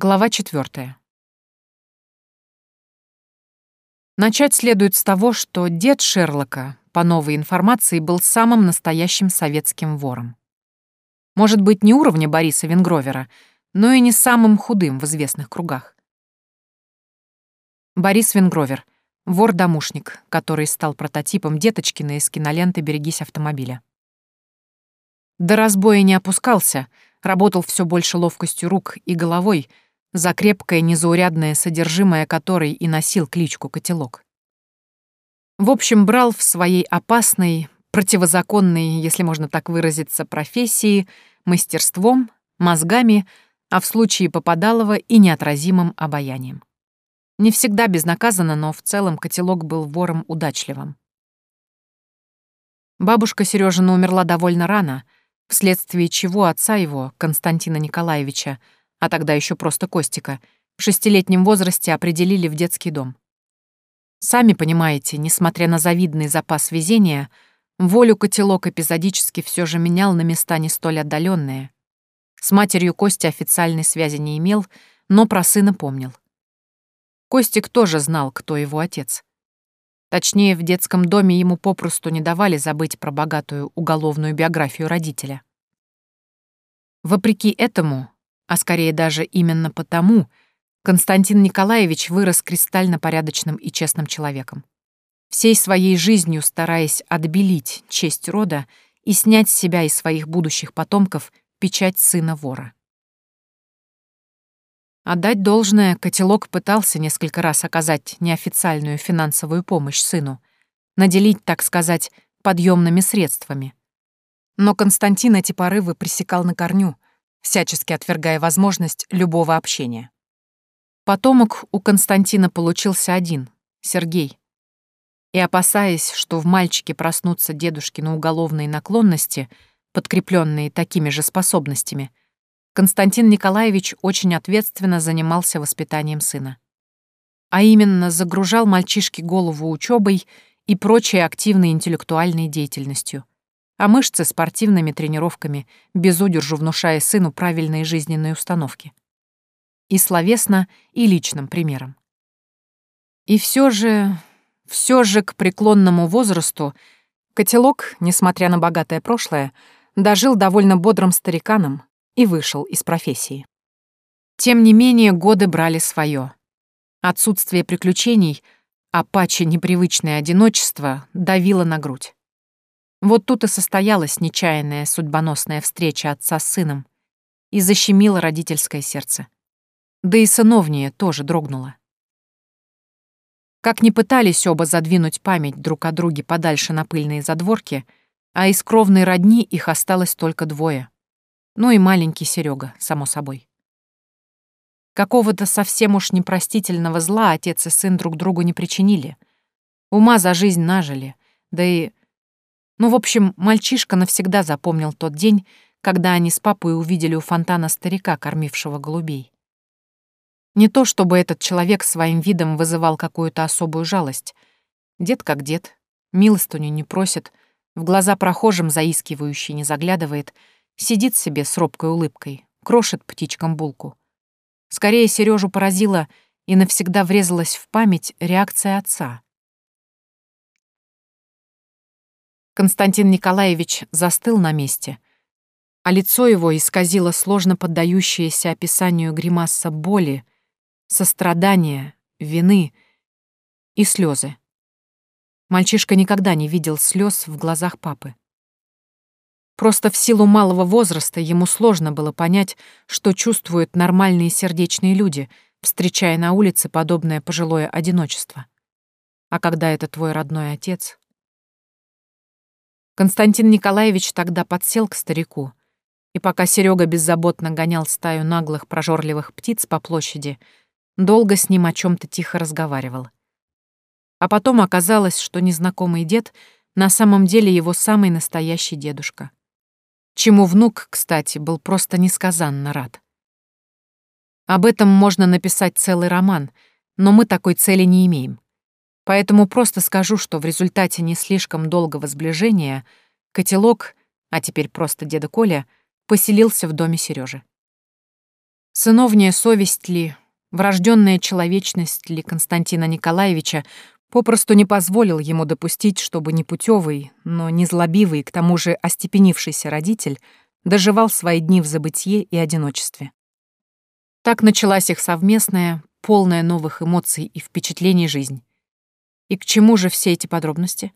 Глава четвертая. Начать следует с того, что дед Шерлока, по новой информации, был самым настоящим советским вором. Может быть, не уровня Бориса Венгровера, но и не самым худым в известных кругах. Борис Венгровер — вор-домушник, который стал прототипом Деточкина из киноленты «Берегись автомобиля». До разбоя не опускался, работал все больше ловкостью рук и головой — за крепкое незаурядное содержимое которой и носил кличку Котелок. В общем, брал в своей опасной, противозаконной, если можно так выразиться, профессии мастерством, мозгами, а в случае Попадалова и неотразимым обаянием. Не всегда безнаказанно, но в целом Котелок был вором удачливым. Бабушка Сережина умерла довольно рано, вследствие чего отца его, Константина Николаевича, а тогда еще просто Костика, в шестилетнем возрасте определили в детский дом. Сами понимаете, несмотря на завидный запас везения, волю котелок эпизодически все же менял на места не столь отдаленные. С матерью Кости официальной связи не имел, но про сына помнил. Костик тоже знал, кто его отец. Точнее, в детском доме ему попросту не давали забыть про богатую уголовную биографию родителя. Вопреки этому, а скорее даже именно потому, Константин Николаевич вырос кристально порядочным и честным человеком. Всей своей жизнью стараясь отбелить честь рода и снять с себя и своих будущих потомков печать сына вора. Отдать должное, котелок пытался несколько раз оказать неофициальную финансовую помощь сыну, наделить, так сказать, подъемными средствами. Но Константин эти порывы пресекал на корню — всячески отвергая возможность любого общения. Потомок у Константина получился один — Сергей. И опасаясь, что в мальчике проснутся дедушкины уголовные наклонности, подкрепленные такими же способностями, Константин Николаевич очень ответственно занимался воспитанием сына. А именно загружал мальчишке голову учебой и прочей активной интеллектуальной деятельностью — а мышцы спортивными тренировками, без удержу внушая сыну правильные жизненные установки. И словесно, и личным примером. И все же, все же к преклонному возрасту котелок, несмотря на богатое прошлое, дожил довольно бодрым стариканом и вышел из профессии. Тем не менее, годы брали свое. Отсутствие приключений, а паче непривычное одиночество давило на грудь. Вот тут и состоялась нечаянная судьбоносная встреча отца с сыном и защемило родительское сердце. Да и сыновнее тоже дрогнуло. Как ни пытались оба задвинуть память друг о друге подальше на пыльные задворки, а из кровной родни их осталось только двое. Ну и маленький Серега, само собой. Какого-то совсем уж непростительного зла отец и сын друг другу не причинили. Ума за жизнь нажили, да и ну, в общем, мальчишка навсегда запомнил тот день, когда они с папой увидели у фонтана старика, кормившего голубей. Не то чтобы этот человек своим видом вызывал какую-то особую жалость. Дед как дед, милостыню не просит, в глаза прохожим заискивающий не заглядывает, сидит себе с робкой улыбкой, крошит птичкам булку. Скорее Сережу поразила и навсегда врезалась в память реакция отца — Константин Николаевич застыл на месте, а лицо его исказило сложно поддающееся описанию гримаса боли, сострадания, вины и слезы. Мальчишка никогда не видел слез в глазах папы. Просто в силу малого возраста ему сложно было понять, что чувствуют нормальные сердечные люди, встречая на улице подобное пожилое одиночество. А когда это твой родной отец... Константин Николаевич тогда подсел к старику, и пока Серега беззаботно гонял стаю наглых прожорливых птиц по площади, долго с ним о чем то тихо разговаривал. А потом оказалось, что незнакомый дед на самом деле его самый настоящий дедушка. Чему внук, кстати, был просто несказанно рад. Об этом можно написать целый роман, но мы такой цели не имеем. Поэтому просто скажу, что в результате не слишком долгого сближения котелок, а теперь просто деда Коля, поселился в доме Сережи. Сыновняя совесть ли, врожденная человечность ли Константина Николаевича попросту не позволил ему допустить, чтобы непутевый, но не злобивый, к тому же остепенившийся родитель доживал свои дни в забытье и одиночестве. Так началась их совместная, полная новых эмоций и впечатлений жизнь. И к чему же все эти подробности?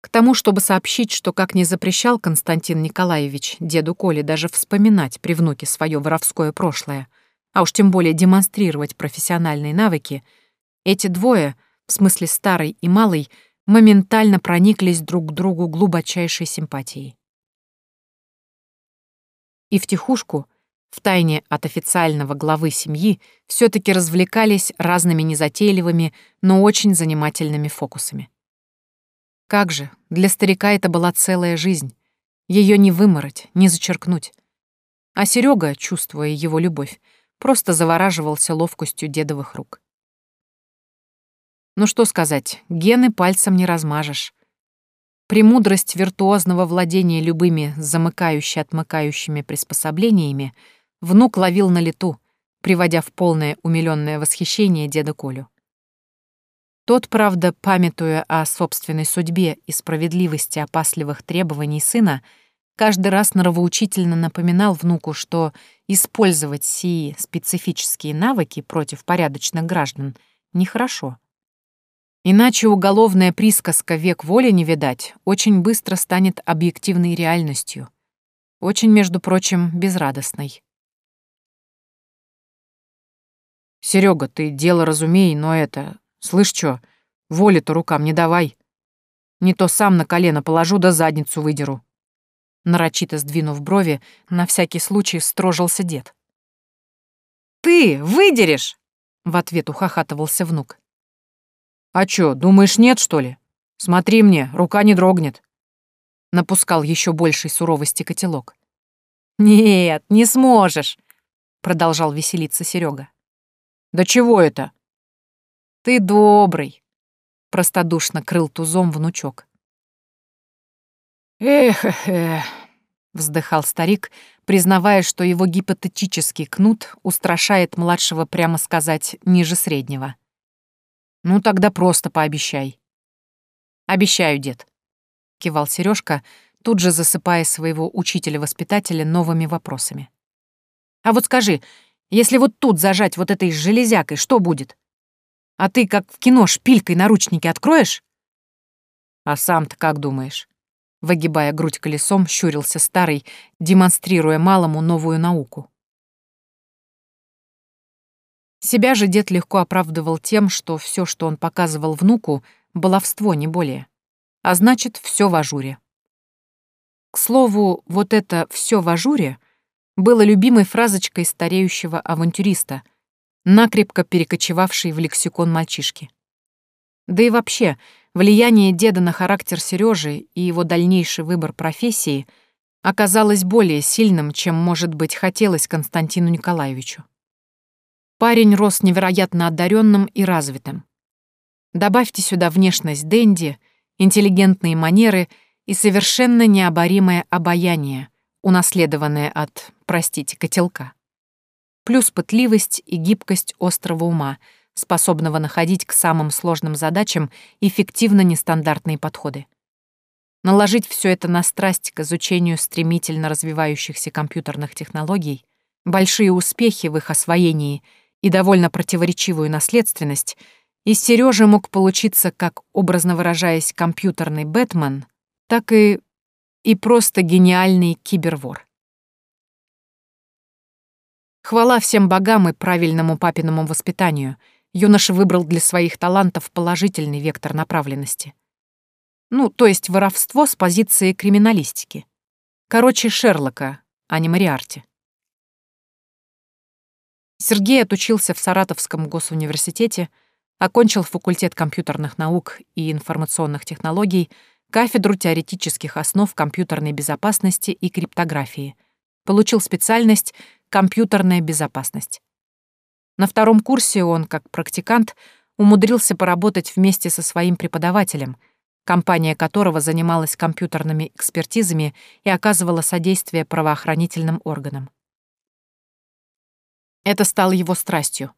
К тому, чтобы сообщить, что как не запрещал Константин Николаевич деду Коле даже вспоминать при внуке свое воровское прошлое, а уж тем более демонстрировать профессиональные навыки, эти двое, в смысле старый и малый, моментально прониклись друг к другу глубочайшей симпатией. И втихушку, втайне от официального главы семьи, все таки развлекались разными незатейливыми, но очень занимательными фокусами. Как же, для старика это была целая жизнь. Ее не вымороть, не зачеркнуть. А Серега, чувствуя его любовь, просто завораживался ловкостью дедовых рук. Ну что сказать, гены пальцем не размажешь. Премудрость виртуозного владения любыми замыкающе-отмыкающими приспособлениями внук ловил на лету, приводя в полное умилённое восхищение деда Колю. Тот, правда, памятуя о собственной судьбе и справедливости опасливых требований сына, каждый раз нравоучительно напоминал внуку, что использовать сии специфические навыки против порядочных граждан нехорошо. Иначе уголовная присказка «век воли не видать» очень быстро станет объективной реальностью. Очень, между прочим, безрадостной. Серега, ты дело разумей, но это... Слышь, чё, воли-то рукам не давай. Не то сам на колено положу да задницу выдеру. Нарочито сдвинув брови, на всякий случай строжился дед. «Ты выдерешь!» — в ответ ухахатывался внук. «А чё, думаешь, нет, что ли? Смотри мне, рука не дрогнет». Напускал еще большей суровости котелок. «Нет, не сможешь», — продолжал веселиться Серега. «Да чего это?» «Ты добрый», — простодушно крыл тузом внучок. «Эх-эх-эх», — вздыхал старик, признавая, что его гипотетический кнут устрашает младшего, прямо сказать, ниже среднего. Ну тогда просто пообещай. Обещаю, дед, кивал Сережка, тут же засыпая своего учителя-воспитателя новыми вопросами. А вот скажи, если вот тут зажать вот этой железякой, что будет? А ты, как в кино, шпилькой наручники откроешь? А сам-то как думаешь? Выгибая грудь колесом, щурился старый, демонстрируя малому новую науку. Себя же дед легко оправдывал тем, что все, что он показывал внуку, баловство, не более. А значит, все в ажуре. К слову, вот это все в ажуре» было любимой фразочкой стареющего авантюриста, накрепко перекочевавшей в лексикон мальчишки. Да и вообще, влияние деда на характер Сережи и его дальнейший выбор профессии оказалось более сильным, чем, может быть, хотелось Константину Николаевичу. Парень рос невероятно одаренным и развитым. Добавьте сюда внешность Дэнди, интеллигентные манеры и совершенно необоримое обаяние, унаследованное от, простите, котелка. Плюс пытливость и гибкость острого ума, способного находить к самым сложным задачам эффективно нестандартные подходы. Наложить все это на страсть к изучению стремительно развивающихся компьютерных технологий, большие успехи в их освоении — и довольно противоречивую наследственность, из Сережи мог получиться как, образно выражаясь, компьютерный Бэтмен, так и... и просто гениальный кибервор. Хвала всем богам и правильному папиному воспитанию, юноша выбрал для своих талантов положительный вектор направленности. Ну, то есть воровство с позиции криминалистики. Короче, Шерлока, а не Мариарти. Сергей отучился в Саратовском госуниверситете, окончил факультет компьютерных наук и информационных технологий, кафедру теоретических основ компьютерной безопасности и криптографии. Получил специальность «Компьютерная безопасность». На втором курсе он, как практикант, умудрился поработать вместе со своим преподавателем, компания которого занималась компьютерными экспертизами и оказывала содействие правоохранительным органам. Это стало его страстью.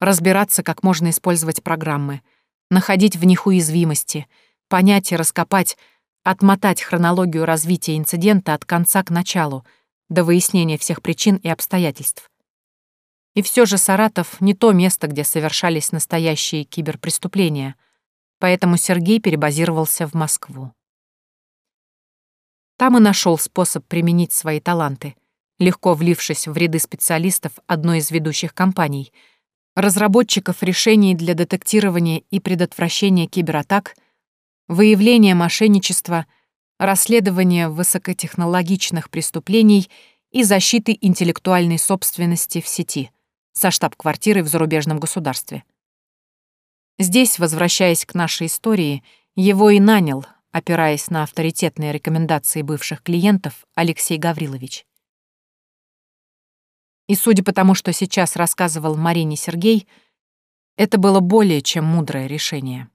Разбираться, как можно использовать программы, находить в них уязвимости, понять и раскопать, отмотать хронологию развития инцидента от конца к началу, до выяснения всех причин и обстоятельств. И все же Саратов — не то место, где совершались настоящие киберпреступления, поэтому Сергей перебазировался в Москву. Там и нашел способ применить свои таланты, легко влившись в ряды специалистов одной из ведущих компаний, разработчиков решений для детектирования и предотвращения кибератак, выявления мошенничества, расследования высокотехнологичных преступлений и защиты интеллектуальной собственности в сети со штаб-квартирой в зарубежном государстве. Здесь, возвращаясь к нашей истории, его и нанял опираясь на авторитетные рекомендации бывших клиентов, Алексей Гаврилович. И судя по тому, что сейчас рассказывал Марине Сергей, это было более чем мудрое решение.